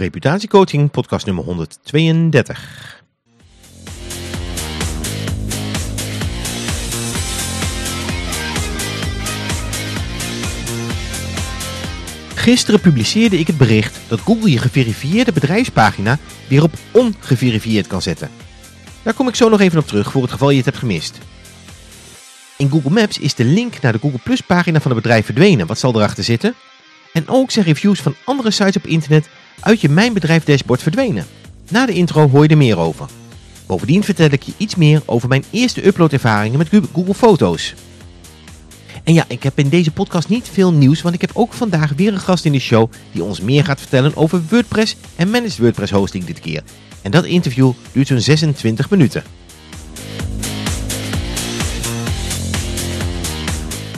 Reputatiecoaching, podcast nummer 132. Gisteren publiceerde ik het bericht dat Google je geverifieerde bedrijfspagina weer op ongeverifieerd kan zetten. Daar kom ik zo nog even op terug voor het geval je het hebt gemist. In Google Maps is de link naar de Google Plus pagina van het bedrijf verdwenen. Wat zal erachter zitten? En ook zijn reviews van andere sites op internet uit je Mijn Bedrijf dashboard verdwenen. Na de intro hoor je er meer over. Bovendien vertel ik je iets meer over mijn eerste uploadervaringen met Google Foto's. En ja, ik heb in deze podcast niet veel nieuws, want ik heb ook vandaag weer een gast in de show die ons meer gaat vertellen over WordPress en Managed WordPress hosting dit keer. En dat interview duurt zo'n 26 minuten.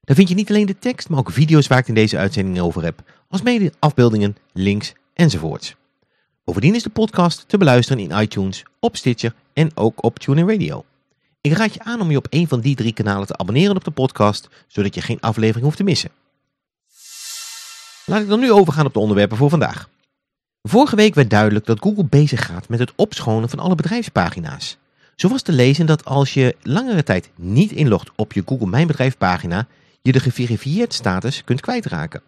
Daar vind je niet alleen de tekst, maar ook video's waar ik in deze uitzending over heb, als mede afbeeldingen, links enzovoorts. Bovendien is de podcast te beluisteren in iTunes, op Stitcher en ook op TuneIn Radio. Ik raad je aan om je op een van die drie kanalen te abonneren op de podcast, zodat je geen aflevering hoeft te missen. Laat ik dan nu overgaan op de onderwerpen voor vandaag. Vorige week werd duidelijk dat Google bezig gaat met het opschonen van alle bedrijfspagina's. Zo was te lezen dat als je langere tijd niet inlogt op je Google Mijn Bedrijf pagina, je de geverifieerd status kunt kwijtraken.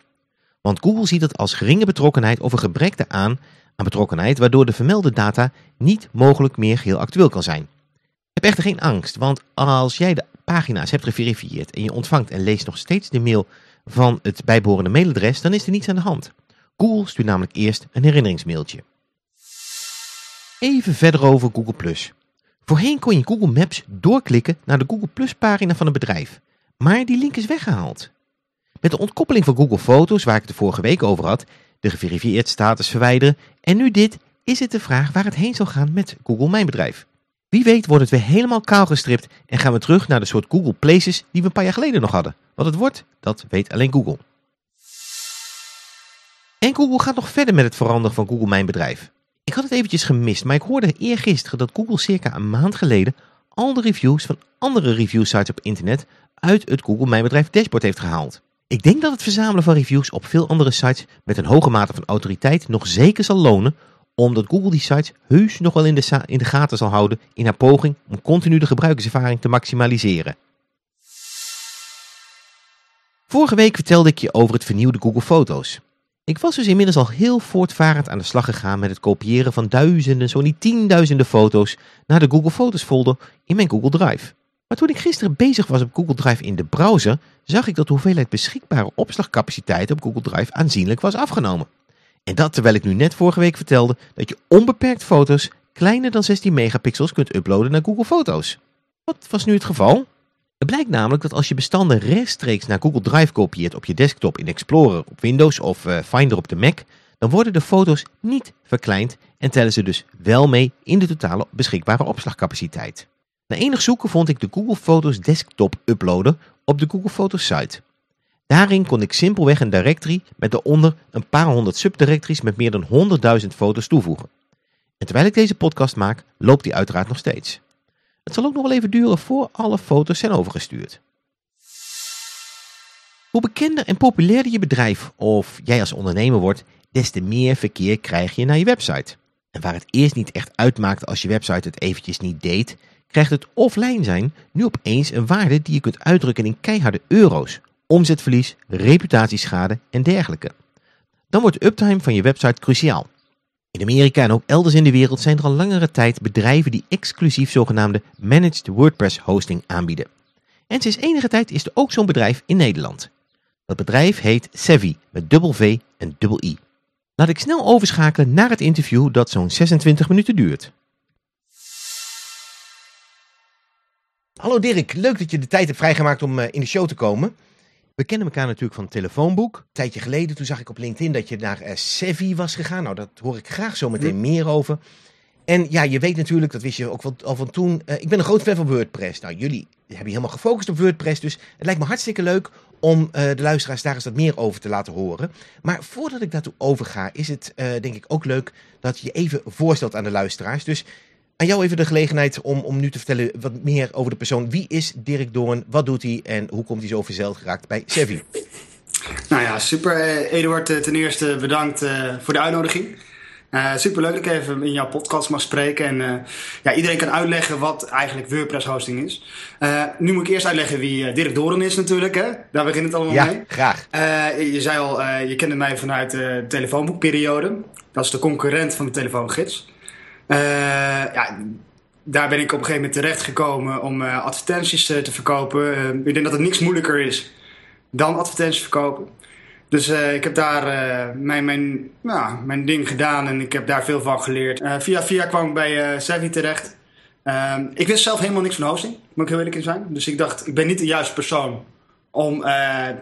Want Google ziet het als geringe betrokkenheid of een gebrek aan aan betrokkenheid, waardoor de vermelde data niet mogelijk meer heel actueel kan zijn. Heb echter geen angst, want als jij de pagina's hebt geverifieerd en je ontvangt en leest nog steeds de mail van het bijbehorende mailadres, dan is er niets aan de hand. Google stuurt namelijk eerst een herinneringsmailtje. Even verder over Google+. Voorheen kon je Google Maps doorklikken naar de Google Plus pagina van een bedrijf, maar die link is weggehaald. Met de ontkoppeling van Google Foto's, waar ik het de vorige week over had, de geverifieerd status verwijderen en nu dit, is het de vraag waar het heen zal gaan met Google Mijn Bedrijf. Wie weet wordt het weer helemaal kaal gestript en gaan we terug naar de soort Google Places die we een paar jaar geleden nog hadden. Wat het wordt, dat weet alleen Google. En Google gaat nog verder met het veranderen van Google Mijn Bedrijf. Ik had het eventjes gemist, maar ik hoorde eergisteren dat Google circa een maand geleden al de reviews van andere review sites op internet uit het Google Mijn Bedrijf dashboard heeft gehaald. Ik denk dat het verzamelen van reviews op veel andere sites met een hoge mate van autoriteit nog zeker zal lonen, omdat Google die sites heus nog wel in de, in de gaten zal houden in haar poging om continu de gebruikerservaring te maximaliseren. Vorige week vertelde ik je over het vernieuwde Google Foto's. Ik was dus inmiddels al heel voortvarend aan de slag gegaan met het kopiëren van duizenden, zo niet tienduizenden foto's naar de Google Foto's folder in mijn Google Drive. Maar toen ik gisteren bezig was op Google Drive in de browser, zag ik dat de hoeveelheid beschikbare opslagcapaciteit op Google Drive aanzienlijk was afgenomen. En dat terwijl ik nu net vorige week vertelde dat je onbeperkt foto's kleiner dan 16 megapixels kunt uploaden naar Google Foto's. Wat was nu het geval? Het blijkt namelijk dat als je bestanden rechtstreeks naar Google Drive kopieert op je desktop in Explorer op Windows of uh, Finder op de Mac, dan worden de foto's niet verkleind en tellen ze dus wel mee in de totale beschikbare opslagcapaciteit. Na enig zoeken vond ik de Google Foto's desktop uploader op de Google Foto's site. Daarin kon ik simpelweg een directory met daaronder een paar honderd subdirectories met meer dan 100.000 foto's toevoegen. En terwijl ik deze podcast maak, loopt die uiteraard nog steeds. Het zal ook nog wel even duren voor alle foto's zijn overgestuurd. Hoe bekender en populairder je bedrijf of jij als ondernemer wordt, des te meer verkeer krijg je naar je website. En waar het eerst niet echt uitmaakte als je website het eventjes niet deed, krijgt het offline zijn nu opeens een waarde die je kunt uitdrukken in keiharde euro's, omzetverlies, reputatieschade en dergelijke. Dan wordt uptime van je website cruciaal. In Amerika en ook elders in de wereld zijn er al langere tijd bedrijven die exclusief zogenaamde Managed WordPress hosting aanbieden. En sinds enige tijd is er ook zo'n bedrijf in Nederland. Dat bedrijf heet Savvy met dubbel V en dubbel I. Laat ik snel overschakelen naar het interview dat zo'n 26 minuten duurt. Hallo Dirk, leuk dat je de tijd hebt vrijgemaakt om eh, in de show te komen. We kennen elkaar natuurlijk van het telefoonboek. Een tijdje geleden toen zag ik op LinkedIn dat je naar uh, Sevi was gegaan. Nou, daar hoor ik graag zo meteen meer over. En ja, je weet natuurlijk, dat wist je ook al van toen. ik ben een groot fan van WordPress. Nou, jullie hebben helemaal gefocust op WordPress. Dus het lijkt me hartstikke leuk om de luisteraars daar eens wat meer over te laten horen. Maar voordat ik daartoe overga, is het denk ik ook leuk dat je je even voorstelt aan de luisteraars. Dus aan jou even de gelegenheid om, om nu te vertellen wat meer over de persoon. Wie is Dirk Doorn? Wat doet hij? En hoe komt hij zo verzeld geraakt bij Sevi? Nou ja, super. Eh, Eduard, eh, ten eerste bedankt voor de uitnodiging. Uh, super leuk dat ik even in jouw podcast mag spreken. En uh, ja, iedereen kan uitleggen wat eigenlijk WordPress hosting is. Uh, nu moet ik eerst uitleggen wie Dirk Doren is natuurlijk. Hè? Daar begint het allemaal ja, mee. graag. je zei al, je kende mij vanuit de telefoonboekperiode. Dat is de concurrent van de telefoongids. Ja, daar ben ik op een gegeven moment terecht gekomen om advertenties te, verkopen. Ik denk dat het niks moeilijker is dan advertenties verkopen. Dus ik heb daar mijn, mijn, nou, mijn ding gedaan en ik heb daar veel van geleerd. via via kwam ik bij Savvy terecht. ik wist zelf helemaal niks van hosting, moet ik heel eerlijk in zijn. Dus ik dacht, ik ben niet de juiste persoon om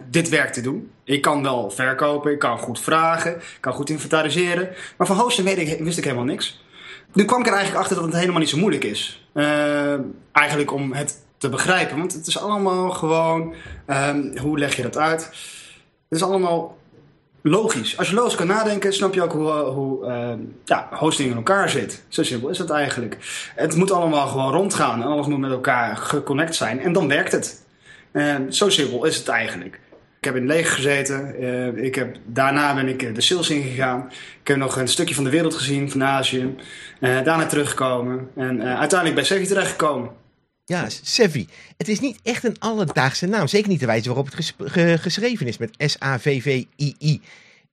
dit werk te doen. Ik kan wel verkopen, ik kan goed vragen, ik kan goed inventariseren. Maar van hosting weet ik, wist ik helemaal niks. Nu kwam ik er eigenlijk achter dat het helemaal niet zo moeilijk is. Uh, eigenlijk om het te begrijpen. Want het is allemaal gewoon... Um, hoe leg je dat uit? Het is allemaal logisch. Als je logisch kan nadenken, snap je ook hoe, hoe uh, ja, hosting in elkaar zit. Zo simpel is het eigenlijk. Het moet allemaal gewoon rondgaan. En alles moet met elkaar geconnect zijn. En dan werkt het. Uh, zo simpel is het eigenlijk. Ik heb in het gezeten. Uh, ik heb, daarna ben ik de sales ingegaan. Ik heb nog een stukje van de wereld gezien, van Azië. Daarna teruggekomen en uiteindelijk bij Sevi terechtgekomen. Ja, Sevi. Het is niet echt een alledaagse naam. Zeker niet de wijze waarop het ges ge geschreven is met S-A-V-V-I-I.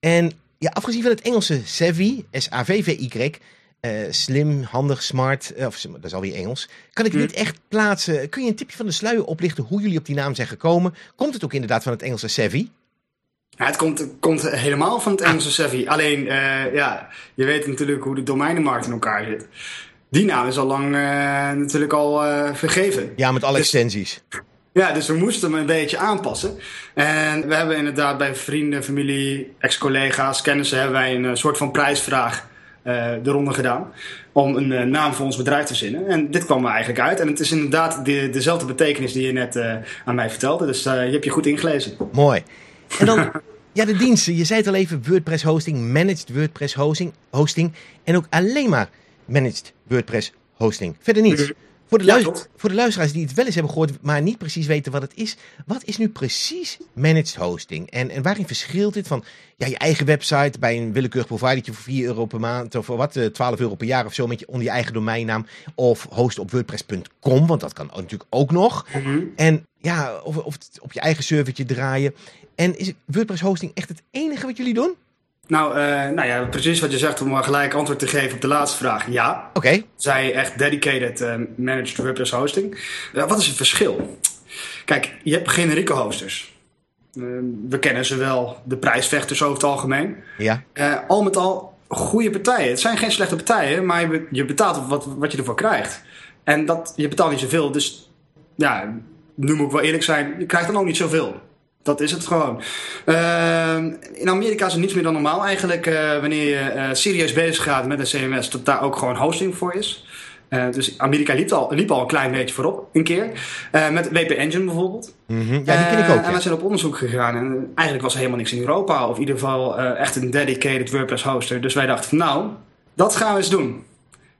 En ja, afgezien van het Engelse Sevi, S-A-V-V-Y, uh, slim, handig, smart, of dat is alweer Engels, kan ik niet echt plaatsen. Kun je een tipje van de sluier oplichten hoe jullie op die naam zijn gekomen? Komt het ook inderdaad van het Engelse Sevi? Ja, het komt, komt helemaal van het Engelse Savvy. Alleen, uh, ja, je weet natuurlijk hoe de domeinenmarkt in elkaar zit. Die naam is al lang uh, natuurlijk al uh, vergeven. Ja, met alle dus, extensies. Ja, dus we moesten hem een beetje aanpassen. En we hebben inderdaad bij vrienden, familie, ex-collega's, kennissen... hebben wij een soort van prijsvraag de ronde gedaan. Om een naam voor ons bedrijf te zinnen. En dit kwam er eigenlijk uit. En het is inderdaad de, dezelfde betekenis die je net aan mij vertelde. Dus je hebt je goed ingelezen. Mooi. En dan, ja, de diensten. Je zei het al even, WordPress hosting, managed WordPress hosting, hosting en ook alleen maar managed WordPress hosting. Verder niets. Mhm. Voor de, ja, voor de luisteraars die het wel eens hebben gehoord, maar niet precies weten wat het is. Wat is nu precies managed hosting? En, en waarin verschilt dit van ja, je eigen website bij een willekeurig providertje voor 4 euro per maand of wat, 12 eh, euro per jaar of zo met je, onder je eigen domeinnaam. Of hosten op WordPress.com, want dat kan natuurlijk ook nog. Mhm. En ja, of, of op je eigen servertje draaien. En is WordPress hosting echt het enige wat jullie doen? Nou, uh, nou ja, precies wat je zegt om maar gelijk antwoord te geven op de laatste vraag. Ja. Oké. Okay. Zij echt dedicated uh, managed WordPress hosting. Uh, wat is het verschil? Kijk, je hebt generieke hosters. we kennen ze wel, de prijsvechters over het algemeen. Ja. al met al goede partijen. Het zijn geen slechte partijen, maar je, je betaalt wat, wat je ervoor krijgt. En dat, je betaalt niet zoveel, dus ja, nu moet ik wel eerlijk zijn, je krijgt dan ook niet zoveel. Dat is het gewoon. Uh, in Amerika is het niets meer dan normaal eigenlijk. Uh, wanneer je uh, serieus bezig gaat met een CMS, dat daar ook gewoon hosting voor is. Uh, dus Amerika liep al, liep al een klein beetje voorop, een keer. met WP Engine bijvoorbeeld. Mm -hmm. Ja, die ken ik ook. En we zijn op onderzoek gegaan. En eigenlijk was er helemaal niks in Europa. Of in ieder geval echt een dedicated WordPress hoster. Dus wij dachten van nou, dat gaan we eens doen.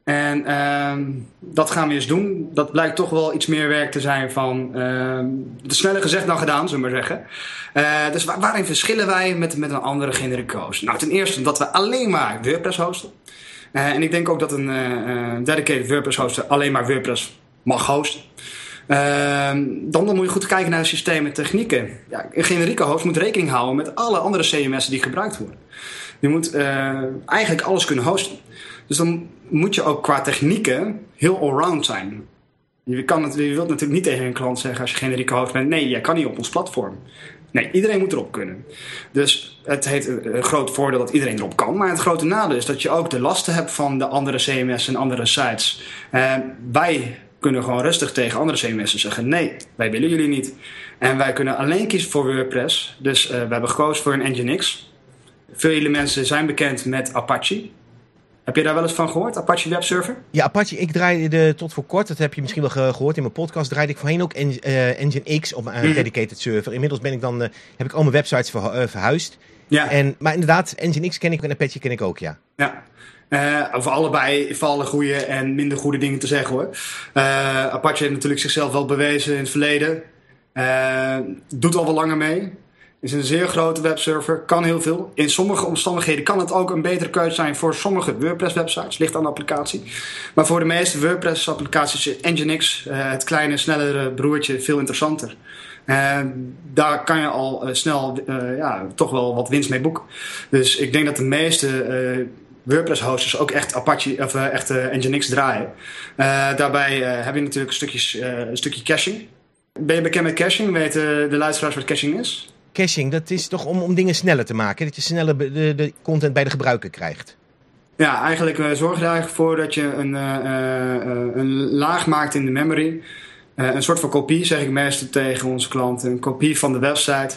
En uh, dat gaan we eens doen. Dat blijkt toch wel iets meer werk te zijn van uh, de sneller gezegd dan gedaan, zullen we maar zeggen. Uh, dus waarin verschillen wij met, met een andere generic host? Nou, ten eerste dat we alleen maar WordPress hosten. Uh, en ik denk ook dat een uh, dedicated WordPress hoster alleen maar WordPress mag hosten. Ehm, dan, dan moet je goed kijken naar de systemen en technieken. Ja, een generieke host moet rekening houden met alle andere CMS'en die gebruikt worden. Je moet eigenlijk alles kunnen hosten. Dus dan moet je ook qua technieken heel allround zijn. Je, kan het, je wilt natuurlijk niet tegen een klant zeggen als je generieke hoofd bent: nee, jij kan niet op ons platform. Nee, iedereen moet erop kunnen. Dus het heeft een groot voordeel dat iedereen erop kan. Maar het grote nadeel is dat je ook de lasten hebt van de andere CMS en andere sites. Uh, wij kunnen gewoon rustig tegen andere CMS'en zeggen: nee, wij willen jullie niet. En wij kunnen alleen kiezen voor WordPress. Dus uh, we hebben gekozen voor een Nginx. Vele mensen zijn bekend met Apache. Heb je daar wel eens van gehoord, Apache Web Server? Ja, Apache, ik draaide tot voor kort, dat heb je misschien wel gehoord in mijn podcast, draaide ik voorheen ook en, uh, Engine X op mijn mm. dedicated server. Inmiddels ben ik dan, uh, heb ik al mijn websites ver, verhuisd. Ja. En, maar inderdaad, Engine X ken ik en Apache ken ik ook, ja. Ja. Uh, over allebei vallen goede en minder goede dingen te zeggen hoor. Apache heeft natuurlijk zichzelf wel bewezen in het verleden. Doet al wel langer mee. Is een zeer grote webserver, kan heel veel. In sommige omstandigheden kan het ook een betere keuze zijn voor sommige WordPress-websites, ligt aan de applicatie. Maar voor de meeste WordPress-applicaties is Nginx, het kleine, snellere broertje, veel interessanter. Uh, daar kan je al uh, snel ja, toch wel wat winst mee boeken. Dus ik denk dat de meeste WordPress hosters ook echt Apache of echt Nginx draaien. daarbij heb je natuurlijk een stukje caching. Ben je bekend met caching? Weten de luisteraars wat caching is? Caching, dat is toch om, om dingen sneller te maken. Dat je sneller de, de content bij de gebruiker krijgt. Ja, eigenlijk zorg je er eigenlijk voor dat je een, een laag maakt in de memory een soort van kopie, zeg ik meestal tegen onze klanten. Een kopie van de website,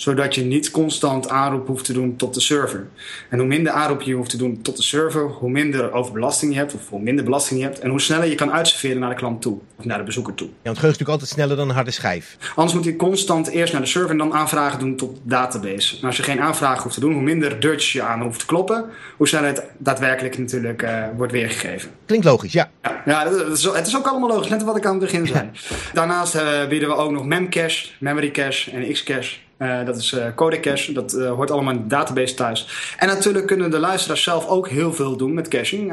zodat je niet constant aanroep hoeft te doen tot de server. En hoe minder aanroep je hoeft te doen tot de server, hoe minder overbelasting je hebt, of hoe minder belasting je hebt. En hoe sneller je kan uitserveren naar de klant toe, of naar de bezoeker toe. Ja, want het geheugen is natuurlijk altijd sneller dan een harde schijf. Anders moet je constant eerst naar de server en dan aanvragen doen tot de database. Maar als je geen aanvragen hoeft te doen, hoe minder deurtjes je aan hoeft te kloppen, hoe sneller het daadwerkelijk natuurlijk uh, wordt weergegeven. Klinkt logisch, ja. Ja, ja dat is, het is ook allemaal logisch, net wat ik aan het begin zei. Daarnaast uh, bieden we ook nog memcache, memory cache en xcache. Uh, dat is uh, code cache, dat uh, hoort allemaal in de database thuis. En natuurlijk kunnen de luisteraars zelf ook heel veel doen met caching.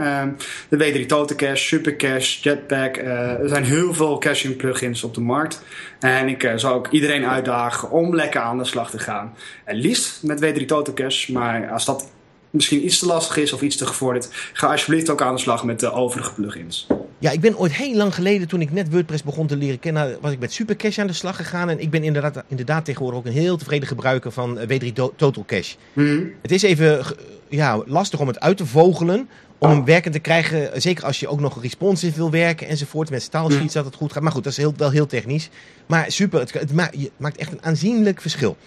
de W3 Total Cache, Supercache, Jetpack. er zijn heel veel caching plugins op de markt. En ik zou ook iedereen uitdagen om lekker aan de slag te gaan. Het liefst met W3 Total Cache, maar als dat misschien iets te lastig is of iets te gevorderd, ga alsjeblieft ook aan de slag met de overige plugins. Ja, ik ben ooit heel lang geleden, toen ik net WordPress begon te leren kennen, was ik met Supercache aan de slag gegaan. En ik ben inderdaad, inderdaad tegenwoordig ook een heel tevreden gebruiker van eh, W3 Total Cache. Mhm. Het is even ja, lastig om het uit te vogelen, om hem werkend te krijgen. Zeker als je ook nog responsive wil werken enzovoort. Met stylesheets mm. dat het goed gaat. Maar goed, dat is heel, wel heel technisch. Maar super, het, het, maakt echt een aanzienlijk verschil.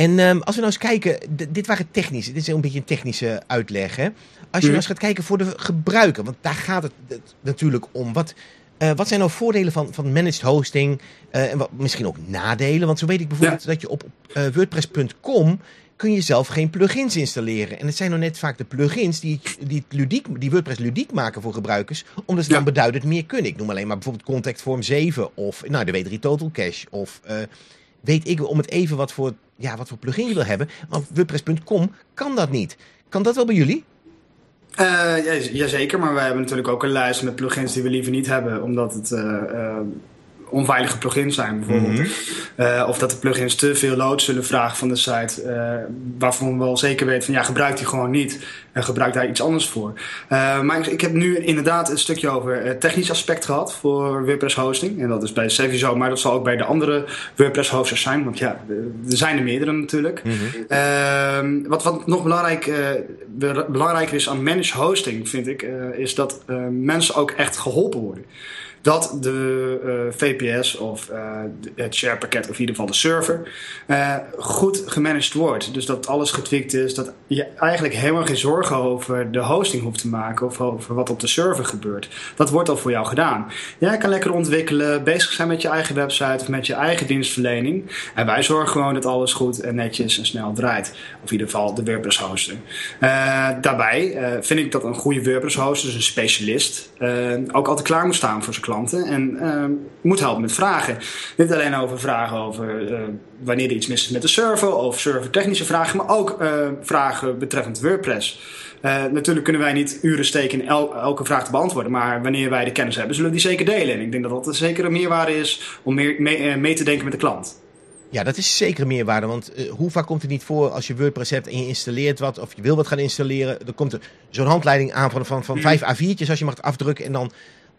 En um, als we nou eens kijken, dit waren technische, dit is een beetje een technische uitleg. Hè? Als je nou eens gaat kijken voor de gebruiker, want daar gaat het, natuurlijk om. Wat, uh, wat zijn nou voordelen van, van managed hosting uh, en wat, misschien ook nadelen? Want zo weet ik bijvoorbeeld dat je op uh, WordPress.com kun je zelf geen plugins installeren. En het zijn nou net vaak de plugins die, die, ludiek, die WordPress ludiek maken voor gebruikers, omdat ze dan beduidend meer kunnen. Ik noem alleen maar bijvoorbeeld Contact Form 7 of nou, de W3 Total Cache of weet ik om het even wat voor, ja, wat voor plugin je wil hebben. Maar WordPress.com kan dat niet. Kan dat wel bij jullie? Uh, ja, jazeker, maar wij hebben natuurlijk ook een lijst met plugins die we liever niet hebben, omdat het uh, uh, onveilige plugins zijn bijvoorbeeld. Mhm. uh, of dat de plugins te veel load zullen vragen van de site. Uh, waarvan we wel zeker weten van ja, gebruik die gewoon niet. En gebruik daar iets anders voor. Uh, maar ik, ik, heb nu inderdaad een stukje over het technisch aspect gehad voor WordPress hosting. En dat is bij zo, maar dat zal ook bij de andere WordPress hosters zijn. Want ja, er zijn er meerdere natuurlijk. Mm -hmm. wat, wat nog belangrijk, belangrijker is aan managed hosting, vind ik, is dat mensen ook echt geholpen worden dat de uh, VPS of uh, het sharepakket of in ieder geval de server uh, goed gemanaged wordt. Dus dat alles getwikt is, dat je eigenlijk helemaal geen zorgen over de hosting hoeft te maken of over wat op de server gebeurt. Dat wordt al voor jou gedaan. Jij kan lekker ontwikkelen, bezig zijn met je eigen website of met je eigen dienstverlening. En wij zorgen gewoon dat alles goed en netjes en snel draait. Of in ieder geval de WordPress hoster. daarbij vind ik dat een goede WordPress hoster, dus een specialist, ook altijd klaar moet staan voor zijn klanten en uh, moet helpen met vragen. Niet alleen over vragen over uh, wanneer er iets mis is met de server of servertechnische vragen, maar ook uh, vragen betreffend WordPress. Uh, natuurlijk kunnen wij niet uren steken in el elke vraag te beantwoorden, maar wanneer wij de kennis hebben, zullen we die zeker delen. En ik denk dat dat een zekere meerwaarde is om meer mee, mee te denken met de klant. Ja, dat is zeker meerwaarde. Want uh, hoe vaak komt het niet voor als je WordPress hebt en je installeert wat of je wil wat gaan installeren. Dan komt er zo'n handleiding aan van, van, van mm. vijf A4'tjes als je mag afdrukken. En dan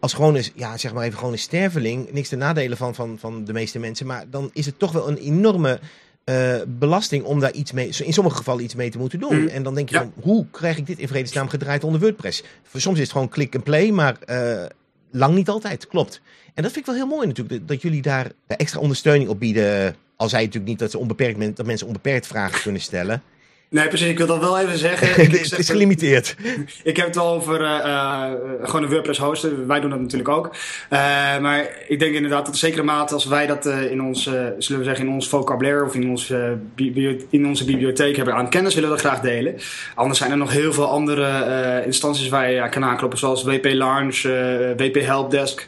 als gewoon eens, ja, zeg maar even gewoon een sterveling, niks te nadelen van, van, van de meeste mensen, maar dan is het toch wel een enorme uh, belasting om daar iets mee, in sommige gevallen iets mee te moeten doen. Mm. En dan denk je van, hoe krijg ik dit in vredesnaam gedraaid onder WordPress? Soms is het gewoon click and play, maar uh, lang niet altijd, klopt. En dat vind ik wel heel mooi natuurlijk, dat jullie daar extra ondersteuning op bieden. Al zei je natuurlijk niet dat, ze onbeperkt, dat mensen onbeperkt vragen kunnen stellen. Nee, precies. Ik wil dat wel even zeggen. het is gelimiteerd. ik heb het wel over uh, uh, gewoon een WordPress hosten. Wij doen dat natuurlijk ook. Uh, maar ik denk inderdaad dat zekere mate als wij dat in ons, zullen we zeggen, in ons vocabulaire of in, ons, in onze bibliotheek hebben aan kennis, willen we dat graag delen. Anders zijn er nog heel veel andere instanties waar je kan aankloppen, zoals WP Launch, WP Helpdesk.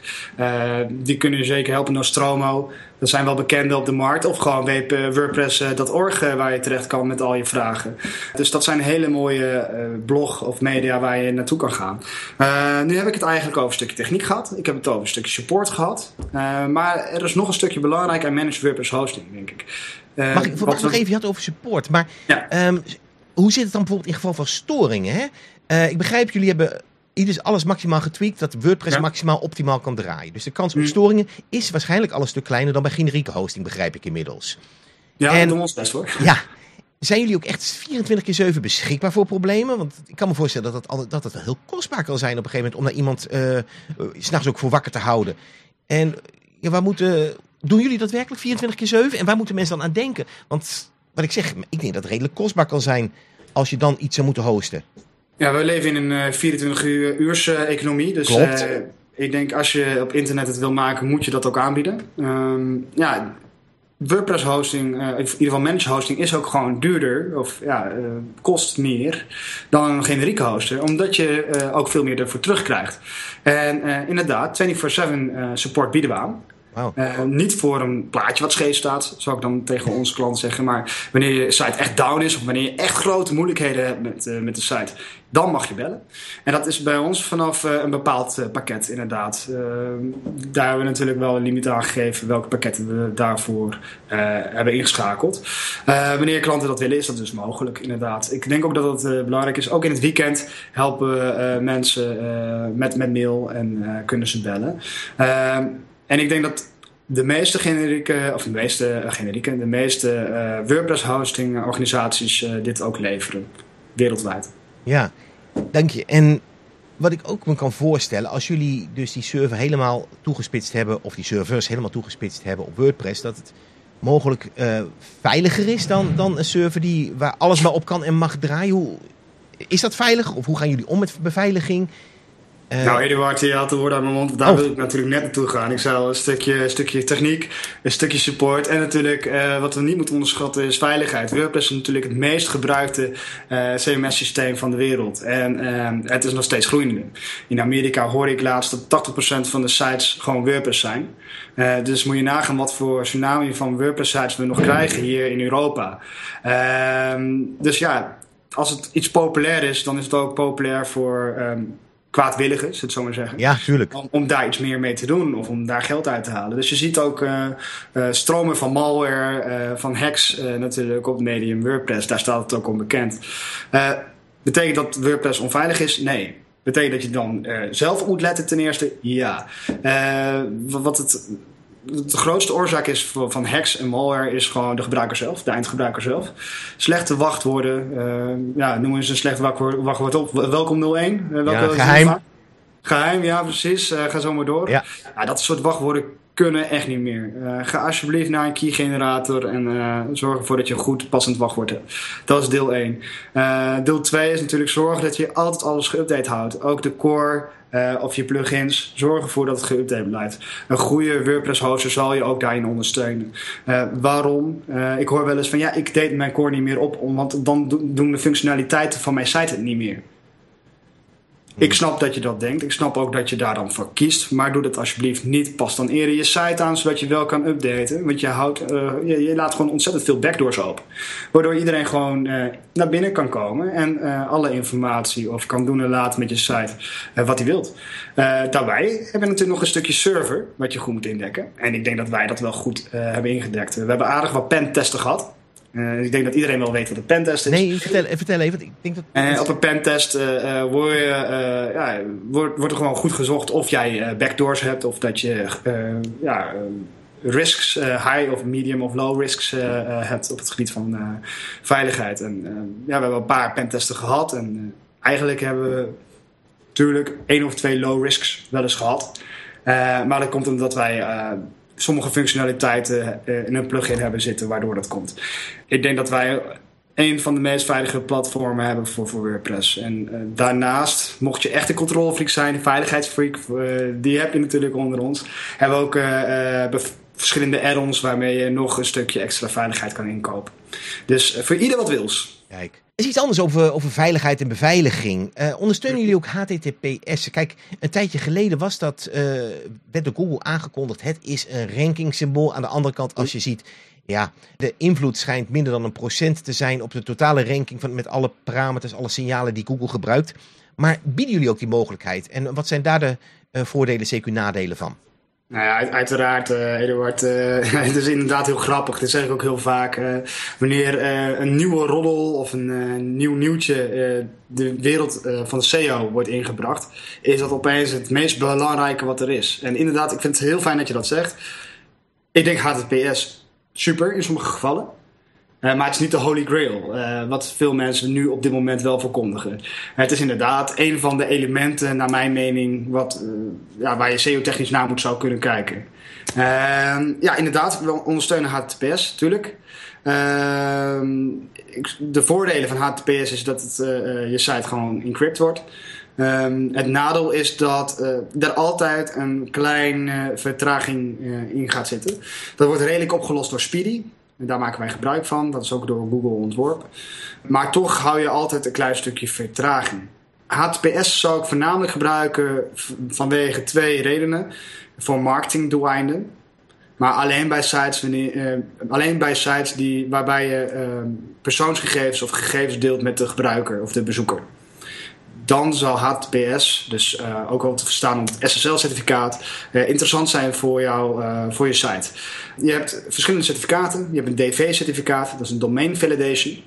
die kunnen je zeker helpen, Nostromo. Dat zijn wel bekende op de markt. Of gewoon wordpress.org eh, waar je terecht kan met al je vragen. Dus dat zijn hele mooie uh, blog of media waar je naartoe kan gaan. Uh, nu heb ik het eigenlijk over een stukje techniek gehad. Ik heb het over een stukje support gehad. Uh, maar er is nog een stukje belangrijk aan managed WordPress hosting, denk ik. Mag ik wat, nog even, je had over support. Maar ja. um, hoe zit het dan bijvoorbeeld in geval van storingen? Hè? ik begrijp, jullie hebben is alles maximaal getweakt dat WordPress maximaal optimaal kan draaien. Dus de kans op mm. storingen is waarschijnlijk al een stuk kleiner dan bij generieke hosting, begrijp ik inmiddels. Ja, en doen ons best hoor. Ja. Zijn jullie ook echt 24 keer 7 beschikbaar voor problemen? Want ik kan me voorstellen dat dat het wel heel kostbaar kan zijn op een gegeven moment om daar iemand uh, s'nachts ook voor wakker te houden. En ja, waar moeten, doen jullie dat werkelijk 24 keer 7? En waar moeten mensen dan aan denken? Want wat ik zeg, ik denk dat het redelijk kostbaar kan zijn als je dan iets zou moeten hosten. Ja, we leven in een 24 eh, uur uurs economie. Dus uh, ik denk als je op internet het wil maken, moet je dat ook aanbieden. Um, ja, WordPress hosting, uh, in ieder geval managed hosting, is ook gewoon duurder of ja, uh, kost meer dan een generieke hoster, omdat je uh, ook veel meer ervoor terugkrijgt. En inderdaad, 24-7 support bieden we aan. Uh, niet voor een plaatje wat scheef staat, zou ik dan tegen onze klant zeggen. Maar wanneer je site echt down is of wanneer je echt grote moeilijkheden hebt met, uh, met de site, dan mag je bellen. En dat is bij ons vanaf uh, een bepaald pakket, inderdaad. daar hebben we natuurlijk wel een limiet aan gegeven welke pakketten we daarvoor hebben ingeschakeld. wanneer klanten dat willen, is dat dus mogelijk, inderdaad. Ik denk ook dat het belangrijk is. Ook in het weekend helpen mensen met, met mail en kunnen ze bellen. En ik denk dat de meeste generieke, of de meeste uh, generieke, de meeste uh, WordPress hosting organisaties uh, dit ook leveren. Wereldwijd. Ja, dank je. En wat ik ook me kan voorstellen, als jullie dus die server helemaal toegespitst hebben, of die servers helemaal toegespitst hebben op WordPress, dat het mogelijk veiliger is dan, dan een server die, waar alles maar op kan en mag draaien. Hoe, is dat veilig? Of hoe gaan jullie om met beveiliging? Uh, nou, Eduard, je had de woorden aan mijn mond. Daar oh. wil ik natuurlijk net naartoe gaan. Ik zou een stukje, een stukje techniek, een stukje support. En natuurlijk, uh, wat we niet moeten onderschatten, is veiligheid. WordPress is natuurlijk het meest gebruikte uh, eh, CMS-systeem van de wereld. En het is nog steeds groeiende. In Amerika hoor ik laatst dat 80% van de sites gewoon WordPress zijn. dus moet je nagaan wat voor tsunami van WordPress-sites we nog krijgen hier in Europa. Ehm, dus ja, als het iets populair is, dan is het ook populair voor um, kwaadwilligen, zullen het zo maar zeggen. Ja, tuurlijk. Om, om, daar iets meer mee te doen of om daar geld uit te halen. Dus je ziet ook uh, uh, stromen van malware, uh, van hacks natuurlijk op het medium WordPress. Daar staat het ook onbekend. betekent dat WordPress onveilig is? Nee. Betekent dat je dan zelf moet letten ten eerste? Ja. wat het de grootste oorzaak is van hacks en malware is gewoon de gebruiker zelf, de eindgebruiker zelf. Slechte wachtwoorden, uh, ja, noem eens een slecht wachtwoord, wachtwoord op. Welkom 01. Uh, welke ja, geheim. Geheim, ja precies. Uh, ga zo maar door. Ja. ja. dat soort wachtwoorden kunnen echt niet meer. Uh, ga alsjeblieft naar een key generator en uh, zorg ervoor dat je een goed passend wachtwoord hebt. Dat is deel 1. Uh, deel 2 is natuurlijk zorgen dat je altijd alles geüpdate houdt. Ook de core of je plugins. Zorg ervoor dat het geüpdate blijft. Een goede WordPress hoster zal je ook daarin ondersteunen. Waarom? Ik hoor wel eens van ja, ik deed mijn core niet meer op, want dan doen de functionaliteiten van mijn site het niet meer. Ik snap dat je dat denkt. Ik snap ook dat je daar dan voor kiest. Maar doe dat alsjeblieft niet. Pas dan eerder je site aan, zodat je wel kan updaten. Want je, houdt, uh, je, laat gewoon ontzettend veel backdoors open. Waardoor iedereen gewoon uh, naar binnen kan komen. En uh, alle informatie of kan doen en laten met je site wat hij wilt. daarbij hebben we natuurlijk nog een stukje server. Wat je goed moet indekken. En ik denk dat wij dat wel goed hebben ingedekt. We hebben aardig wat pentesten gehad. Uh, ik denk dat iedereen wel weet wat een pentest is. Nee, vertel, vertel even. Ik denk dat... Uh, op een pentest uh, word, ja, wordt, wordt er gewoon goed gezocht of jij backdoors hebt of dat je ja, risks, high of medium of low risks hebt op het gebied van veiligheid. En ja, we hebben een paar pentesten gehad en eigenlijk hebben we natuurlijk één of twee low risks wel eens gehad. maar dat komt omdat wij sommige functionaliteiten eh, in een plugin hebben zitten waardoor dat komt. Ik denk dat wij een van de meest veilige platformen hebben voor, voor WordPress. En uh, daarnaast, mocht je echt een controlefreak zijn, een veiligheidsfreak, uh, die heb je natuurlijk onder ons. Hebben we ook verschillende add-ons waarmee je nog een stukje extra veiligheid kan inkopen. Dus voor ieder wat wils. Kijk. Is iets anders over, over veiligheid en beveiliging. ondersteunen jullie ook HTTPS? Kijk, een tijdje geleden was dat, werd door Google aangekondigd. Het is een rankingsymbool. Aan de andere kant, als je ziet ja, de invloed schijnt minder dan een procent te zijn op de totale ranking van, met alle parameters, alle signalen die Google gebruikt. Maar bieden jullie ook die mogelijkheid? En wat zijn daar de uh, voordelen, CQ nadelen van? Nou ja, uiteraard, uh, Eduard. Uh, het is inderdaad heel grappig. Dat zeg ik ook heel vaak. Uh, wanneer een nieuwe roddel of een nieuw nieuwtje de wereld van de SEO wordt ingebracht, is dat opeens het meest belangrijke wat er is. En inderdaad, ik vind het heel fijn dat je dat zegt. Ik denk HTTPS super in sommige gevallen. Uh, maar het is niet de holy grail, uh, wat veel mensen nu op dit moment wel verkondigen. Het is inderdaad een van de elementen, naar mijn mening, wat, uh, ja, waar je SEO-technisch naar moet zou kunnen kijken. Ehm, ja, inderdaad, we ondersteunen HTTPS, natuurlijk. Ehm, de voordelen van HTTPS is dat het, je site gewoon encrypt wordt. Um, het nadeel is dat uh, er altijd een kleine vertraging in gaat zitten. Dat wordt redelijk opgelost door Speedy. En daar maken wij gebruik van. Dat is ook door Google ontworpen. Maar toch hou je altijd een klein stukje vertraging. HTTPS zou ik voornamelijk gebruiken vanwege twee redenen. Voor marketingdoeleinden. Maar alleen bij sites, wanneer, uh, alleen bij sites die, waarbij je persoonsgegevens of gegevens deelt met de gebruiker of de bezoeker dan zal HTTPS, dus uh, ook wel te verstaan om het SSL-certificaat, uh, interessant zijn voor, jou, uh, voor je site. Je hebt verschillende certificaten. Je hebt een DV-certificaat, dat is een Domain Validation.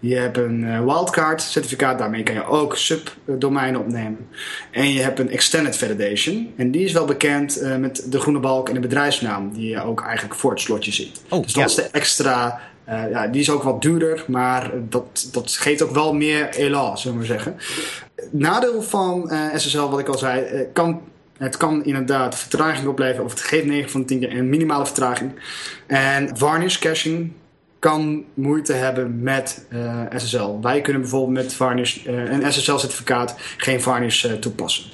Je hebt een wildcard certificaat, daarmee kan je ook subdomeinen opnemen. En je hebt een extended validation. En die is wel bekend met de groene balk en de bedrijfsnaam, die je ook eigenlijk voor het slotje ziet. Oh, dus dat ja. is de extra ja, die is ook wat duurder, maar dat, dat geeft ook wel meer elan, zullen we zeggen. Nadeel van eh, SSL, wat ik al zei, uh, kan, het kan inderdaad vertraging opleveren, of het geeft 9 van de 10 keer een minimale vertraging. En varnish caching kan moeite hebben met SSL. Wij kunnen bijvoorbeeld met varnish, een SSL-certificaat geen varnish toepassen.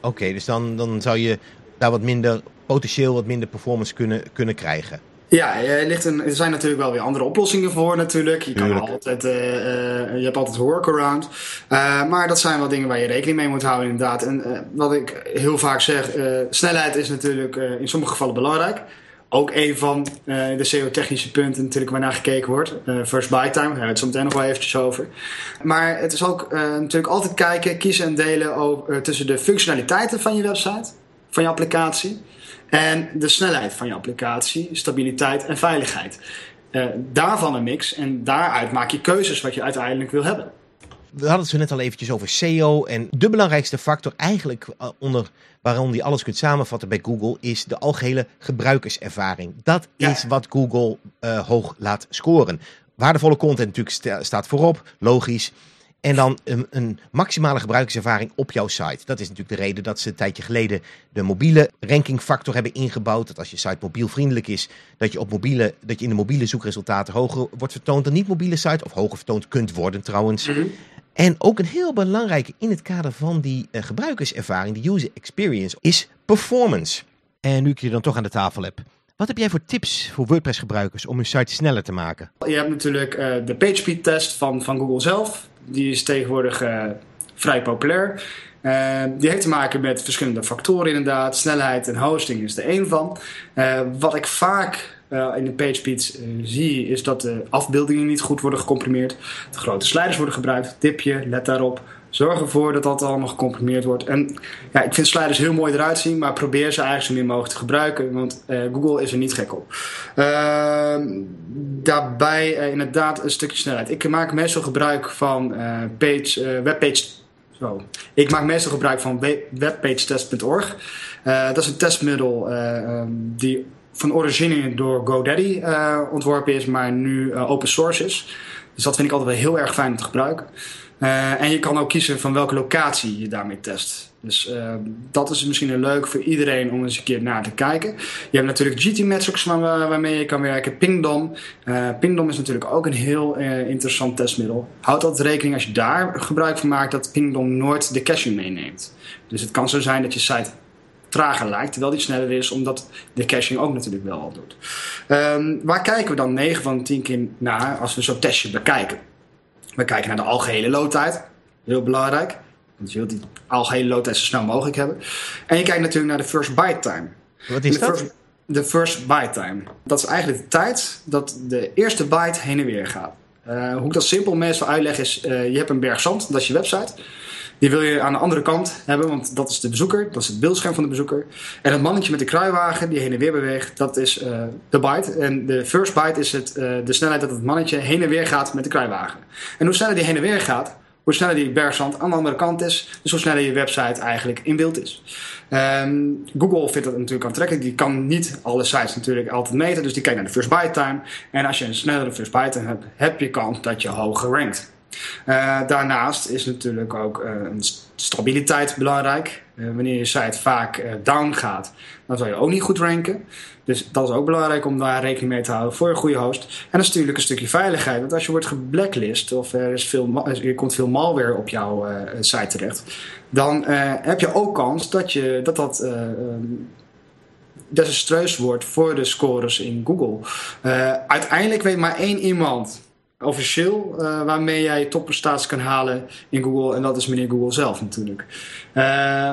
Oké, dus dan, dan zou je daar wat minder, potentieel wat minder performance kunnen, kunnen krijgen. Ja, er, ligt een, er zijn natuurlijk wel weer andere oplossingen voor natuurlijk. Je, kan altijd, uh, uh, je hebt altijd workaround. Uh, maar dat zijn wel dingen waar je rekening mee moet houden inderdaad. En wat ik heel vaak zeg, snelheid is natuurlijk in sommige gevallen belangrijk. Ook een van de SEO-technische punten natuurlijk waarnaar gekeken wordt. first buy time, daar hebben we het zo meteen nog wel eventjes over. Maar het is ook natuurlijk altijd kijken, kiezen en delen over, tussen de functionaliteiten van je website, van je applicatie en de snelheid van je applicatie, stabiliteit en veiligheid. Uh, daarvan een mix en daaruit maak je keuzes wat je uiteindelijk wil hebben. We hadden het zo net al eventjes over SEO en de belangrijkste factor eigenlijk eh, onder waarom je alles kunt samenvatten bij Google is de algehele gebruikerservaring. Dat is wat Google uh, hoog laat scoren. Waardevolle content natuurlijk staat voorop, logisch. En dan een, een, maximale gebruikerservaring op jouw site. Dat is natuurlijk de reden dat ze een tijdje geleden de mobiele rankingfactor hebben ingebouwd. Dat als je site mobielvriendelijk is, dat je, op mobiele, dat je in de mobiele zoekresultaten hoger wordt vertoond dan niet-mobiele site. Of hoger vertoond kunt worden trouwens. Mhm. En ook een heel belangrijke in het kader van die uh, gebruikerservaring, de user experience, is performance. En nu ik je dan toch aan de tafel heb. Wat heb jij voor tips voor WordPress gebruikers om hun site sneller te maken? Je hebt natuurlijk uh, de PageSpeed test van, van Google zelf die is tegenwoordig uh, vrij populair. Uh, die heeft te maken met verschillende factoren inderdaad. Snelheid en hosting is er één van. Uh, wat ik vaak in de PageSpeed zie is dat de afbeeldingen niet goed worden gecomprimeerd. De grote sliders worden gebruikt. Tipje, let daarop. Zorg ervoor dat dat allemaal gecomprimeerd wordt. En ja, ik vind sliders heel mooi eruit zien, maar probeer ze eigenlijk zo min mogelijk te gebruiken, want uh, Google is er niet gek op. Uh, daarbij uh, inderdaad een stukje snelheid. Ik maak meestal gebruik van eh, page, webpage. Zo. Ik maak meestal gebruik van webpagetest.org. dat is een testmiddel um, die van origine door GoDaddy ontworpen is, maar nu open source is. Dus dat vind ik altijd wel heel erg fijn om te gebruiken. En je kan ook kiezen van welke locatie je daarmee test. Dus uh, dat is misschien leuk voor iedereen om eens een keer naar te kijken. Je hebt natuurlijk GT-metrics waar, waarmee je kan werken. Pingdom. Uh, Pingdom is natuurlijk ook een heel interessant testmiddel. Houd altijd rekening als je daar gebruik van maakt dat Pingdom nooit de caching meeneemt. Dus het kan zo zijn dat je site trager lijkt, terwijl die sneller is, omdat de caching ook natuurlijk wel al doet. Um, waar kijken we dan 9 van 10 keer naar als we zo'n testje bekijken? We kijken naar de algehele loadtijd. Heel belangrijk. Want je wilt die algehele loadtijd zo snel mogelijk hebben. En je kijkt natuurlijk naar de first byte time. Wat is de dat? First, de first byte time. Dat is eigenlijk de tijd dat de eerste byte heen en weer gaat. Uh, hoe ik dat simpel meestal uitleg is, uh, je hebt een berg zand, dat is je website. Die wil je aan de andere kant hebben, want dat is de bezoeker. Dat is het beeldscherm van de bezoeker. En het mannetje met de kruiwagen die heen en weer beweegt, dat is uh, de byte. En de first byte is het, de snelheid dat het mannetje heen en weer gaat met de kruiwagen. En hoe sneller die heen en weer gaat, hoe sneller die bergzand aan de andere kant is, dus hoe sneller je website eigenlijk in beeld is. Um, Google vindt dat natuurlijk aantrekkelijk. Die kan niet alle sites natuurlijk altijd meten, dus die kijkt naar de first byte time. En als je een snellere first byte time hebt, heb je kans dat je hoger rankt. Uh, daarnaast is natuurlijk ook een stabiliteit belangrijk. Uh, wanneer je site vaak down gaat, dan zal je ook niet goed ranken. Dus dat is ook belangrijk om daar rekening mee te houden voor een goede host. En dat is natuurlijk een stukje veiligheid. Want als je wordt geblacklist of er, is veel, er komt veel malware op jouw site terecht, dan heb je ook kans dat je, dat, dat um, desastreus wordt voor de scores in Google. uiteindelijk weet maar één iemand officieel uh, waarmee jij topprestaties kan halen in Google. En dat is meneer Google zelf natuurlijk. Uh,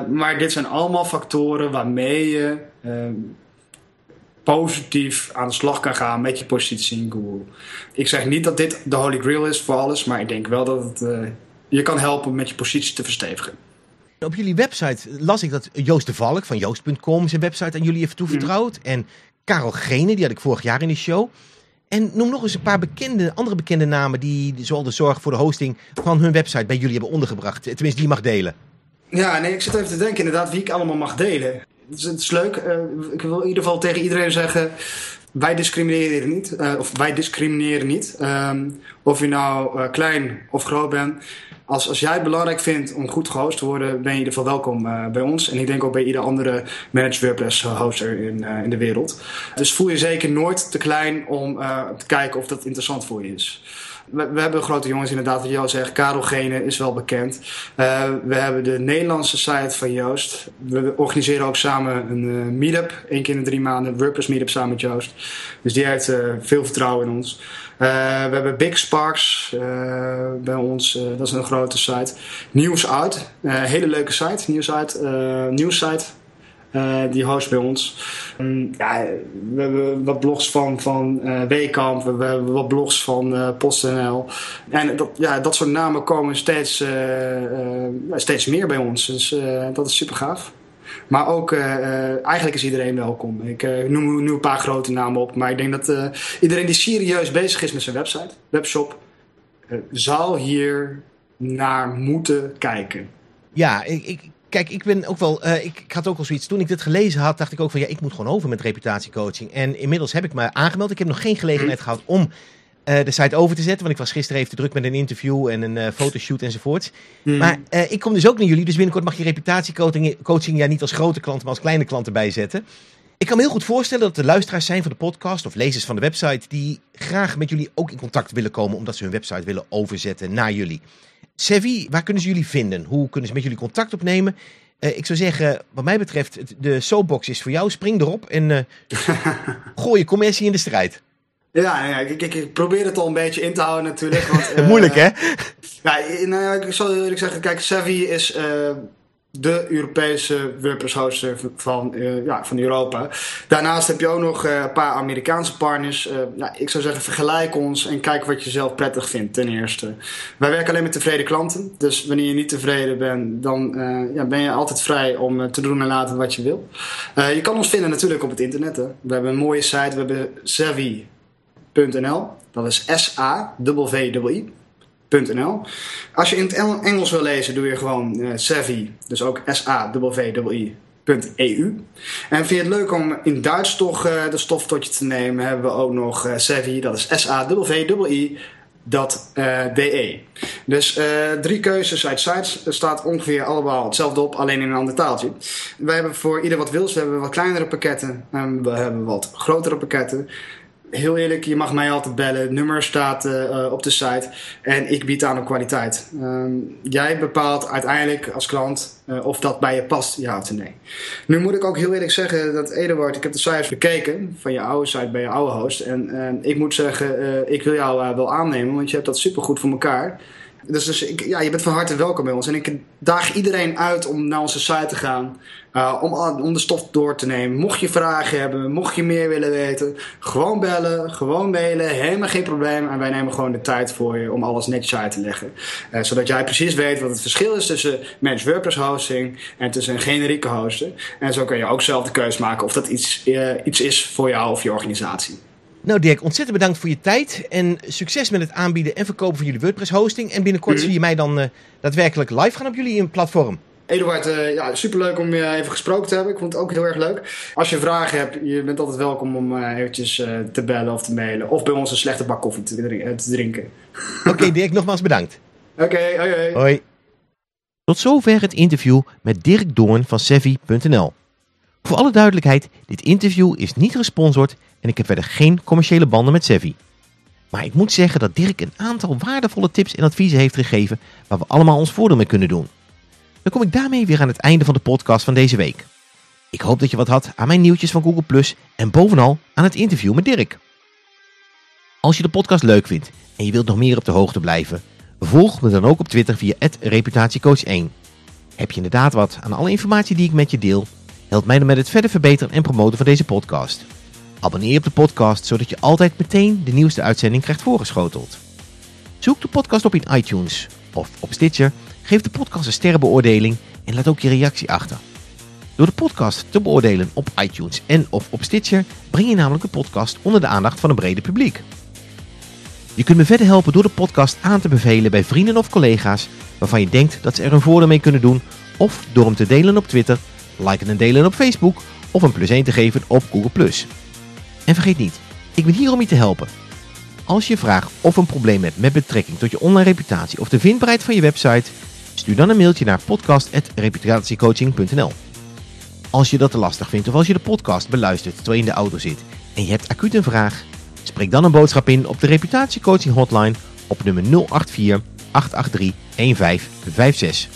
maar dit zijn allemaal factoren waarmee je uh, positief aan de slag kan gaan met je positie in Google. Ik zeg niet dat dit de holy grail is voor alles, maar ik denk wel dat het je kan helpen met je positie te verstevigen. Op jullie website las ik dat Joost de Valk van Joost.com zijn website aan jullie heeft toevertrouwd. Mm. En Karel Gene, die had ik vorig jaar in de show. En noem nog eens een paar bekende, andere bekende namen die zoal de zorg voor de hosting van hun website bij jullie hebben ondergebracht. Tenminste, die mag delen. Ja, nee, ik zit even te denken inderdaad wie ik allemaal mag delen. Het is, het leuk. Uh, ik wil in ieder geval tegen iedereen zeggen, wij discrimineren niet. Uh, of wij discrimineren niet. Um, of je nou uh, klein of groot bent. Als, als jij het belangrijk vindt om goed gehost te worden, ben je geval welkom uh, bij ons. En ik denk ook bij ieder andere managed WordPress hoster in, in de wereld. Dus voel je zeker nooit te klein om te kijken of dat interessant voor je is. We, hebben grote jongens inderdaad, wat jou zegt. Karel Gene is wel bekend. Uh, we hebben de Nederlandse site van Joost. We organiseren ook samen een uh, meetup. Eén keer in de drie maanden. WordPress meetup samen met Joost. Dus die heeft uh, veel vertrouwen in ons. We hebben Big Sparks bij ons, dat is een grote site. Nieuws uit, hele leuke site. Nieuws uit, nieuws site. Die host bij ons. Um, ja, we hebben wat blogs van, van Wekamp, we hebben wat blogs van PostNL. En dat, ja, dat soort namen komen steeds, steeds meer bij ons. Dus dat is super gaaf. Maar ook, eigenlijk is iedereen welkom. Ik noem nu een paar grote namen op. Maar ik denk dat iedereen die serieus bezig is met zijn website, webshop, zal hier naar moeten kijken. Ja, ik, ik, kijk, ik ben ook wel. Ik, ik, had ook al zoiets. Toen ik dit gelezen had, dacht ik ook van ja, ik moet gewoon over met reputatiecoaching. En inmiddels heb ik me aangemeld. Ik heb nog geen gelegenheid hm. gehad om uh, de site over te zetten. Want ik was gisteren even te druk met een interview en een uh, fotoshoot enzovoort. Mm. Maar uh, ik kom dus ook naar jullie. Dus binnenkort mag je reputatiecoaching coaching, ja, niet als grote klant, maar als kleine klanten bijzetten. Ik kan me heel goed voorstellen dat er luisteraars zijn van de podcast of lezers van de website die graag met jullie ook in contact willen komen omdat ze hun website willen overzetten naar jullie. Sevi, waar kunnen ze jullie vinden? Hoe kunnen ze met jullie contact opnemen? Uh, ik zou zeggen, wat mij betreft, de soapbox is voor jou. Spring erop en uh, gooi je commercie in de strijd. Ja, ja ik, ik, ik, probeer het al een beetje in te houden natuurlijk. Want, uh, Moeilijk hè? Ja, nou, ik zal eerlijk zeggen, kijk, Savvy is de Europese WordPress hoster van, uh, ja, van Europa. Daarnaast heb je ook nog een paar Amerikaanse partners. nou, ik zou zeggen, vergelijk ons en kijk wat je zelf prettig vindt ten eerste. Wij werken alleen met tevreden klanten. Dus wanneer je niet tevreden bent, dan ja, ben je altijd vrij om te doen en laten wat je wil. je kan ons vinden natuurlijk op het internet. Hè. We hebben een mooie site, we hebben Savvy .nl. Dat is Als je in het Engels wil lezen, doe je gewoon uh, Savvy, dus ook S-A-V-W-I.eu. En vind je het leuk om in Duits toch uh, de stof tot je te nemen, hebben we ook nog uh, Savvy, dat is S-A-V-W-I. De. Dus uh, drie keuzes uit sites. Staat ongeveer allemaal hetzelfde op, alleen in een ander taaltje. Wij hebben voor ieder wat wils. We hebben wat kleinere pakketten. En we hebben wat grotere pakketten heel eerlijk, je mag mij altijd bellen. Het nummer staat uh, op de site. En ik bied aan op kwaliteit. Uh, jij bepaalt uiteindelijk als klant uh, of dat bij je past, ja of nee. Nu moet ik ook heel eerlijk zeggen dat Eduard, ik heb de cijfers bekeken van je oude site bij je oude host. En ik moet zeggen, ik wil jou wel aannemen, want je hebt dat supergoed voor elkaar. Dus, dus ik, ja, je bent van harte welkom bij ons. En ik daag iedereen uit om naar onze site te gaan. Uh, om, om de stof door te nemen. Mocht je vragen hebben, mocht je meer willen weten, gewoon bellen, gewoon mailen, helemaal geen probleem. En wij nemen gewoon de tijd voor je om alles netjes uit te leggen. Uh, zodat jij precies weet wat het verschil is tussen managed WordPress hosting en tussen een generieke hoster. En zo kun je ook zelf de keuze maken of dat iets, uh, iets is voor jou of je organisatie. Nou Dirk, ontzettend bedankt voor je tijd en succes met het aanbieden en verkopen van jullie WordPress hosting. En binnenkort mm zie je mij dan uh, daadwerkelijk live gaan op jullie platform. Eduard, uh, ja, superleuk om je even gesproken te hebben. Ik vond het ook heel erg leuk. Als je vragen hebt, je bent altijd welkom om uh, eventjes uh, te bellen of te mailen. Of bij ons een slechte bak koffie te, te drinken. Oké okay, Dirk, nogmaals bedankt. Oké, okay, hoi, hoi. Hoi. Tot zover het interview met Dirk Doorn van Sevi.nl. Voor alle duidelijkheid, dit interview is niet gesponsord en ik heb verder geen commerciële banden met Sevi. Maar ik moet zeggen dat Dirk een aantal waardevolle tips en adviezen heeft gegeven waar we allemaal ons voordeel mee kunnen doen. Dan kom ik daarmee weer aan het einde van de podcast van deze week. Ik hoop dat je wat had aan mijn nieuwtjes van Google Plus en bovenal aan het interview met Dirk. Als je de podcast leuk vindt en je wilt nog meer op de hoogte blijven, volg me dan ook op Twitter via reputatiecoach1. Heb je inderdaad wat aan alle informatie die ik met je deel? Help mij dan met het verder verbeteren en promoten van deze podcast. Abonneer je op de podcast zodat je altijd meteen de nieuwste uitzending krijgt voorgeschoteld. Zoek de podcast op in iTunes of op Stitcher, geef de podcast een sterrenbeoordeling en laat ook je reactie achter. Door de podcast te beoordelen op iTunes en of op Stitcher breng je namelijk de podcast onder de aandacht van een brede publiek. Je kunt me verder helpen door de podcast aan te bevelen bij vrienden of collega's waarvan je denkt dat ze er een voordeel mee kunnen doen of door hem te delen op Twitter, liken en delen op Facebook of een plus 1 te geven op Google+. En vergeet niet, ik ben hier om je te helpen. Als je vraagt of een probleem hebt met betrekking tot je online reputatie of de vindbaarheid van je website, stuur dan een mailtje naar podcast.reputatiecoaching.nl. Als je dat te lastig vindt of als je de podcast beluistert terwijl je in de auto zit en je hebt acuut een vraag, spreek dan een boodschap in op de reputatiecoaching hotline op nummer 084 883 1556.